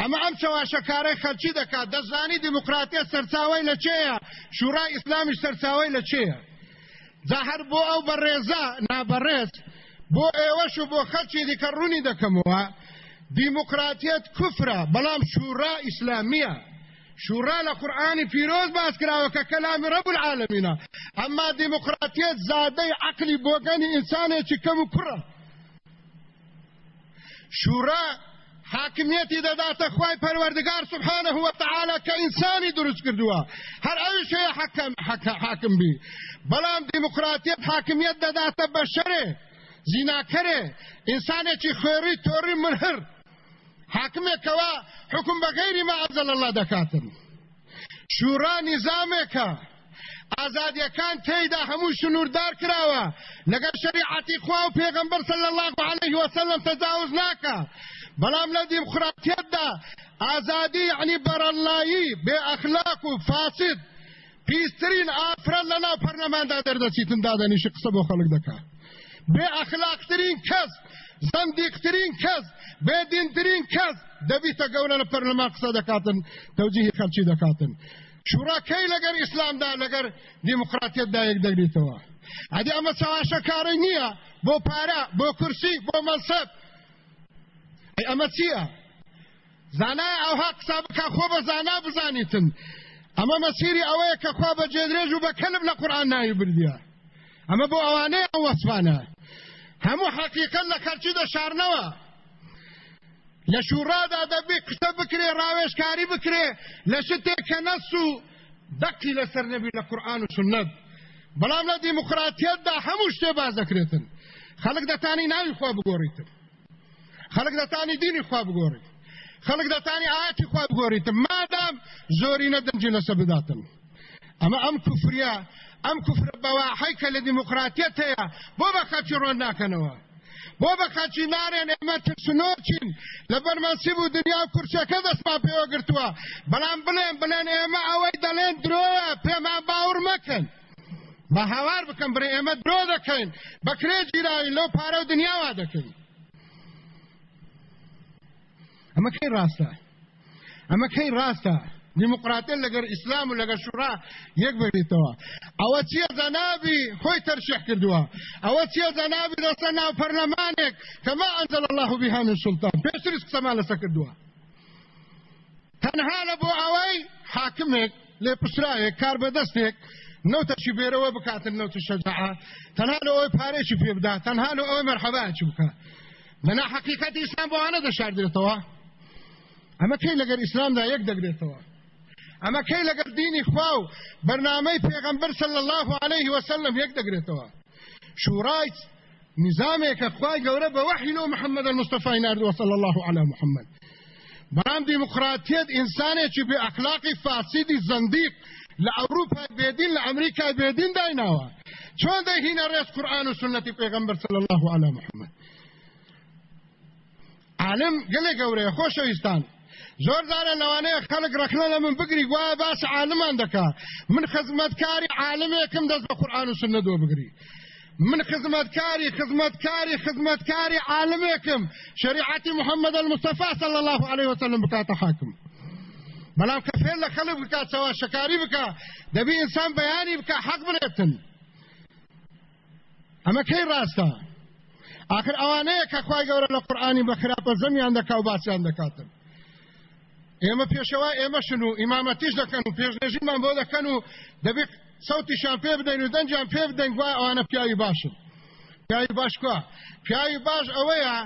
ئەمە ئەم چاواشەکارەی خەلکی دەکات. دەزانی دیموکراتیە سەرچاوی لە چێە شورای ئیسلامی سەرچاوی لە چێە جا هەر بۆ ئەو بەڕێزە نابەڕێز بۆ ئێوەش و بۆ خەلکی دیکە ڕوونی دەکەمەوە دیموکراتیت کوفرە بەڵام شورا ئیسلامیە. شورا لە قورآانی پیرۆز باس کراوە کە کەلامی ڕەب العالمینە ئەمما دیموکراتیت زادەی عقلی بۆگەنی ئینسانێکی کەم و شورا حاکمیەتی دەداتە خوای پەروەردگار سبحانه وتعالى کە ئینسانی دروست کردووە. هەر ئەوش حکم حاکم بی. بەڵام دیموکراتیت حاکمیت دەداتە بەشەرێ زیناکەرێ ئینسانێکی خوێڕی تۆڕی مرهر حاکمێکەوە حکم بە غەیری ما ئەزەل الله دەکاتن. شورا نظامێکە. ئازادیەکان تێیدا هەموو شنووردار کراوە. لەگەر شریعەتی خوا و پێغەمبەر صلی الله عليه وسلم تجاوز ناکە. بەڵام لە دیموکراتیەتدا ئازادی یعنی بەرەڵایی بێ ئەخلاق و فاسد پیسترین ئافرەت لەناو پەرلەماندا دەردەچیتن دادەنیشی قسە بۆ خەڵک دەکات بێ ئەخلاقترین کەس زەندیقترین کەس بێدینترین کەس دەبیتە گەورە لە پەرلەمان قسە دەکاتن تەوجیهی خەلکی دەکاتن. شوڕاکەی لەگەر ئیسلامدا لەگەر دیموکراتیتدا یەک دەگریتەوە؟ ئەدی ئەمە چاواشەکارەی نییە بۆ پارە بۆ کورسی بۆ مەنسەب. ئەمە چییە؟ زانای ئەوها قسا بکە خۆ بە زانا بزانیتن. ئەمە مەسیری ئەوەیە کە خوا بە جێدرێژ و بە کەلب لە قورآن ناوی بردیە. ئەمە بۆ ئەوانەیە ئەو وەسفانە هەموو حەقیقەت لە خەرچی دەشارنەوە. لە شوڕادا دەبێ قسە بکرێ ڕاوێشکاری بکرێ. لە شتێک کە نەس و دەقی لەسەر نەبی لە قورآن و سنت. بەڵام لە دیموکراتیەتدا هەموو شتێ باز دەکرێتن. خەڵک دەتانی ناوی خوا بگۆڕیتن. خەڵک دەتانی دینی خوا بگۆڕیت خەڵک دەتانی ئاەتی خوا بگۆڕیتن. مادام زۆری نەدەنجی لەسە بداتن. ئەمە ئەم کوفریا ئەم کوفر بەواحی کە لە دیموکراتیەت هەیە بۆ بە خەچی ڕۆن ناکەنەوە. بۆ بە خەچی نارێن ئێمە ترسنۆچین لە بەرمەسیب و دنیا کورچەکە دەستما پێوە گرتووە بەڵام بڵێن بڵێن ئێمە ئەوەی دەڵێن درۆە پێمان باور مەکەن. بە هاوار بکەم بڕێ ئێمە درۆ دەکەین. بەکرێ گیراوی لەو پارە و دنیاوا دەکەین. ئەمە کەی ڕاستە؟ ئەمە کەی ڕاستە؟ دیموقراتە لەگەر ئیسلام و لەگەر شوڕا یەک ببیتەوە ئەوە چیە زەنابی خۆی تەرشیح کردووە ئەوە چیە زەنابی دەستە ناو پەرلەمانێک کەما ئەنزل الله بها من سلطان. پێشترس قسەمان لەسە کردووە تەنها لە بۆ ئەوەی حاکمێک لێ پسرایەک کار بەدەستێک نەوتەشی بێرەوە بکاتن نەوتە شەجاعە تەنها لە ئەوەی پارێکی پێ بدا تەنها لە ئەوەی مەرحەباچی بکە لەنا حقیقەتی ئیسلام بۆوانە دەشاردرێتەوە ئەمە کەی لەگەر ئیسلامدا یەک دەگرێتەوە ئەمە کەی لەگەر دینی خوا و بەرنامەی پێغەمبەر صلی الله عليه وسلم یەک دەگرێتەوە شورایت نظامێکە خوای گەورە بە وحی لۆ محەممەد المستەفای نردووە صلی الله على محمد۔ بەڵام دیموکراتیت ئینسانێکی بێ ئەخلاقی فاسیدی زەندیق لە ئەوروپا بێدین لە ئەمریکا بێدین دایناوە چۆن دەهینە ڕێز قورآن و سنەتی پێغەمبەر صلی الله على محمد۔ عالم گەلێ گەورەیە خۆشەویستان زۆر جارە لەوانەیە خەڵک ڕخنە لە من بگری گوایە باس عالمان دەکا. من خزمەتکاری عالمێکم دەست بە قورآن و سنە دۆ بگری. من خزمتكاري خزمتكاري خزمتكاري عالمكم شريعتي محمد المصطفى صلى الله عليه وسلم بكات حاكم بەڵام کە فێر لە خەڵک بکات چاوا شەکاری بکە دەبی ئینسان بەیانی بکە حەق بنێتن. ئەمە کەی ڕاستە؟ آخر ئەوانەیە کە خوای گەورە لە قورآانی بە خراپە زەمیان دەکا و باسییان دەکاتن. ئێمە پێشەوە ئێمەشن و ئیمامەتیش دەکەن و پێشنێژیمان بۆ دەکەن و دەبێت سەوتیشان پێ بدەین و دەنجیان پێ بدەین گوای ئەوانە پیاوی باشن پیاوی باش کووە پیاوی باش ئەوەیە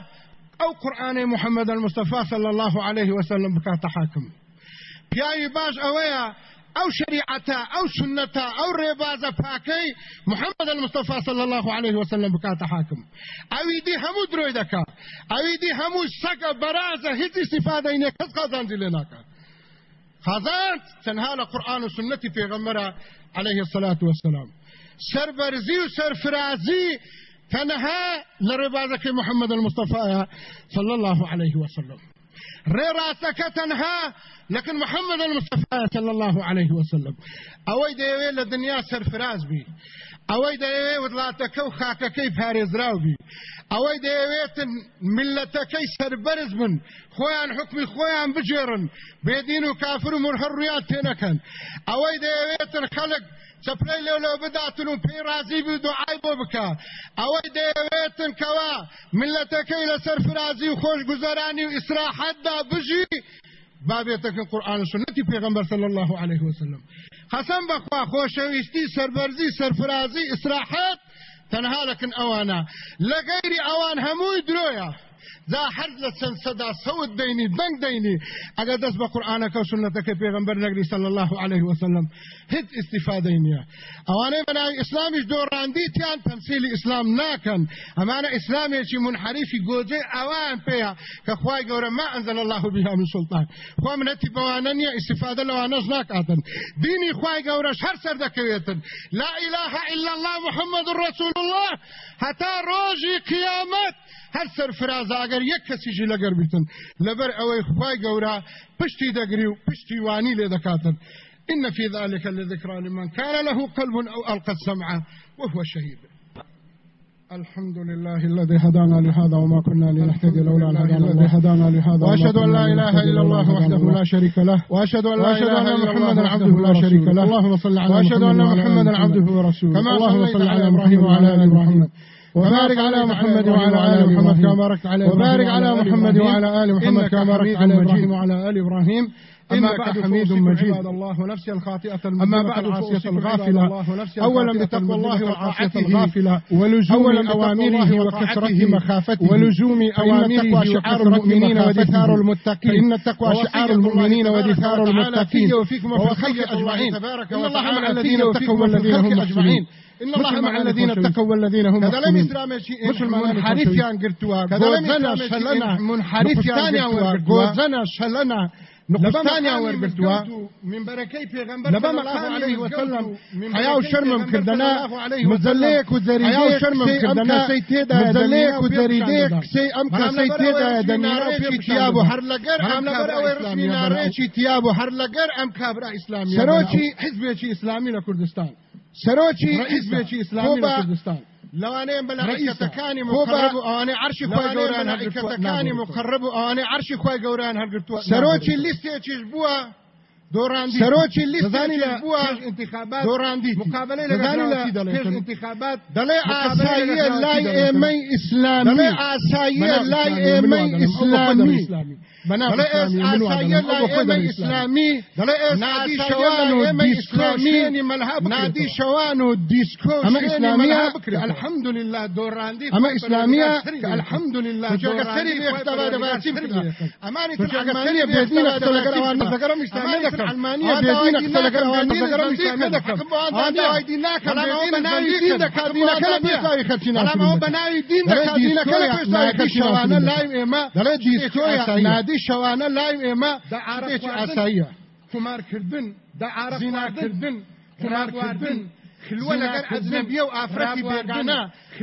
ئەو قورآانی محەممەد المستەفا صلى الله عليه وسلم بکاتە حاکم پیاوی باش ئەوەیە أو شريعتا أو سنتا أو ريبازا پاكي محمد المصطفى صلى الله عليه وسلم بكات حاكم. أو دي همو دروي دكا. أو دي همو سكا برازا هيت استفاده انك قزان لناكا خزان تنها لقرآن وسنتي في غمرة عليه الصلاة والسلام. سربرزي وسرفرازي تنها لربازك محمد المصطفى صلى الله عليه وسلم. راسك تنها لكن محمد المصطفى صلى الله عليه وسلم. اوي دەیەوێت لە دنیا سەرفراز بی. ئەوەی دەیەوێت وڵاتەکە و خاکەکەی پارێزراو بی. ئەوەی دەیەوێت ملەتەکەی سربەرز بن خۆیان حکمی خۆیان بجێڕن بێدین و کافر و مرهڕ ڕویان تێنەکەن ئەوەی دەیەوێتن خەڵک چپلەی لێو لەو بداتن و پێی رازی بی دوعای بۆ بکە ئەوەی دەیەوێتن کەوا ملەتەکەی لەسەر فرازی و خۆش گوزەرانی و ئیسراحەتدا بژی بابێتەکە قورآن و صلی الله عليه وسلم. قەسەم بەخوا خۆشەویستی سەربەرزی سەرفرازی ئیسراحەت تەنها لەکن ئەوانە. لە گەیری ئەوان هەمووی درۆیە. ذا حرز لسن صدا سود ديني دنگ ديني. اگر دست بقرآن کا سنت کے پیغمبر نگری صلی اللہ علیه وسلم هیچ استفاده نیا اوانه بنا اسلامی دوراندی تیان تمثیل اسلام ناکن. امانه اسلامی چی منحرفی گوجه اوان پیا که خوای گوره ما انزل الله بها من سلطان. خو من تی بواننیا استفاده لوانش ناکاتن دینی خوای هر سر دکویتن لا اله الا الله محمد رسول الله حتی روزی قیامت هەر سەرفرازە ئەگەر یەک کەسیژی لەگەر بیتن. لەبەر ئەوەی خوای گەورە پشتی دەگری و پشتی وانی لێ دەکاتن. إن في ذلك لذكرى لمن كان له قلب أو ألقى السمع وهو شهيد. الحمد لله الذي هدانا لهذا وما كنا لنهتدي لولا أن هدانا الذي هدانا لهذا وأشهد أن لا إله إلا الله وحده لا شريك له. وأشهد أن لا إله إلا محمدا الله عبده لا شريك له. اللهم صل على وأشهد أن محمدا محمد. عبده ورسوله. كما اللهم صل على إبراهيم وعلى آل محمد وبارك على محمد على وعلى آل إبراهيم محمد كما إبراهيم. باركت على وبارك على إبراهيم محمد وعلى ال محمد كما باركت على مجيد. إبراهيم وعلى آل إبراهيم بعد حميد مجيد. ونفسي الخاطئة أما بعد عباد الغافلة أولا بتقوى الله وطاعته الغافلة. ولزوم أولا أوامره وكثرة مخافته ولزوم أوامره شعار المؤمنين. ودثار المتقين. فإن التقوى شعار المؤمنين ودثار المتقين. الله أجمعين. إن الله مع الذين اتقوا والذين هم محسنين. إن الله مع الذين اتقوا والذين هم كذا لم محسنين مثل ما أنا منحرفيان قرتوا كذا لم قوزنا شلنا. منحرفيان نقصتانيان قرتوا قوزنا شلنا صلى الله مقامی عليه وسلم حیا و شرمم کردنا مزلیک و حیا و شرمم سی کردنا کسی تیدا مزلیک و ذریدیک ذریدیک سی ام کسی تیدا دنیا تیاب کابرا أو اسلامی رسمی ناره چی تیاب هر لگر ام کابرا اسلامی سروچی حزب اسلامی لکردستان سروچی حزب اسلامی خوبا لکردستان لوانه ملائکتکانی مقرب عرشی خواه لوانه گوران ملائکتکانی مقرب و آنه عرشی خواه گوران هر گرتوا سروچی لیستی چیش بوا دوراندی سروچی لیستی زانی چیش بوا. انتخابات. دوراندی مقابلة لا دلی انتخابات. دلی آسایی لای ایمه اسلامی دلی آسایی لای آدم اسلامی اسلامی. بنا دلی اسلامی، نادی آسایی شوانو لای ایمه دیسکو شینی اسلامی. ملها نادی بکرتوا شوانو دیسکو اما شینی اسلامیه ملها بکرتوا الحمد لله دوراندی اما اسلامیه که الحمد لله تو چه کسری به اختبار دواتیم کنا امانی تو چه العلمانيه کسری به دین اختبار دواتیم دوان کنا. نزگرم اسلامی دکم العلمانيه آن به دوای دین دین اختبار نکم، دوان دین نزگرم زندگی اسلامی. دکم. دین دین دین دین دین پیسای خرچی حالا ناسیلی ما دکم. دین دین کلا پیسای نادی خرچی شوانه ناسیلی لایم ایما داره دیسکوی دیسکوی اسایی. نادی شوانه لایم ایما دا عرق دیچ واردن. اساییه قمار کردن دا عرق زنا واردن. کردن قمار قمار کردن. کردن خلوه زنا لگر کردن. اجنبیه و آفرتی خراب واردن. بیگانه خلوه لهمش لگر شوی حرامه اجنبیه و بچت آفرتی بزنی بیگانه. قرآنش در لهمش زانی شوی تن حرامه آگاداریش. بچت بزنی قرآنش در پنجاه و زانی پنجی تن وکو آگاداریش امت طلبه خو حساب نکات پنځه أو پنځه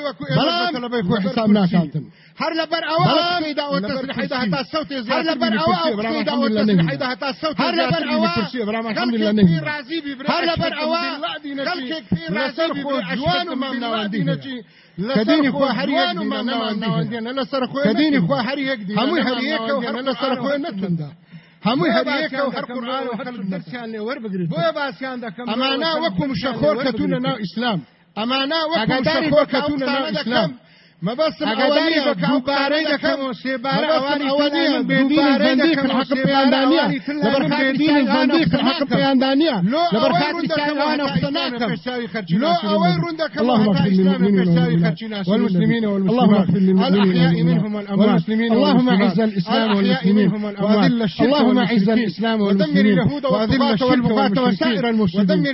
وکو بلام طلبه خو حساب نکاتم هر لبر بلام اوام پیدا أو لبر تصریح ده کرسی. حتی صوت هر زیادت لبر بی اوام کرسی برام پیدا أو الحمدلله تصریح نمیده. ده حتی صوت هر زیادت لبر بی اوام کرسی برام خلق الحمدلله پیر نمیده. راضی بی هر لبر اوام خلق پیر راضی لسر بی خو جوان و ممنواندی نچی کدینی خو هر نماندی نه لسر خو کدینی خو هر یک دینا هموی هر نماندی یک و هر نه لسر خو نتونده هموی هر یک و هر قرآن و هر درسیان لی ور بگرید. بۆیە باسییان دەکەم ئەمانە وەکو مشەخۆر کەتونە ناو ئیسلام ئەمانە ئەگاداری بۆ کەتونە ناو ئیسلام مەبەستم ئەوانەیە بە کە کاوبارەی دەکەم و سێبارە ئەوانی من بێدینی دەکەم حق ئەوانی تلای لەبەر بێدینی زەندی حق لۆ لەبەر خاتی هەتا ناکەم ئیسلامی خەرچی لۆ ئەوەی دەبێت. ڕوون دەکەم اللهم هەتا اغفر ناسیلی والمسلمين والمؤمنات منهم والمسلمين اللهم. أعز الإسلام والمسلمين. وأذل الشرك اللهم والمشركين الإسلام والمسلمين. وأذل الشرك وسائر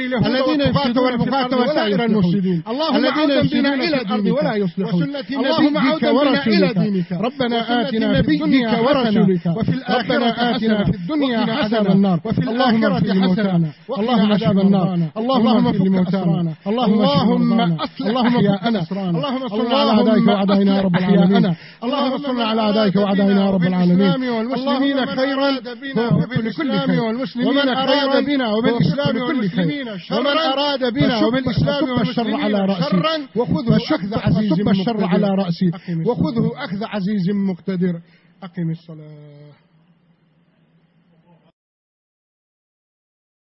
اليهود الذين يفسدون والبغاة وسائر المفسدين. اللهم عودا بنا إلى الأرض ولا يصلحون اللهم عودا بنا إلى. دينك ربنا آتنا في الدنيا ورسولك. حسنة وفي الآخرة ربنا آتنا حسنة. في الدنيا عذاب النار وفي الآخرة حسنة. اللهم عذاب النار. اللهم فك أسرانا. اللهم أصلح اللهم. أسرانا اللهم صل على أعدائك. وأعدائنا يا رب العالمين اللهم صل على أعدائك وأعدائنا يا رب العالمين والمسلمين خيرا للإسلام خير والمسلمين ومن أراد خيرا بنا وبالإسلام شرا ومن أراد بنا وبالإسلام والشر على رأسي فشب أخذ عزيز الشر مقتدر على رأسي. وخذه أخذ عزيز مقتدر. أقم الصلاة.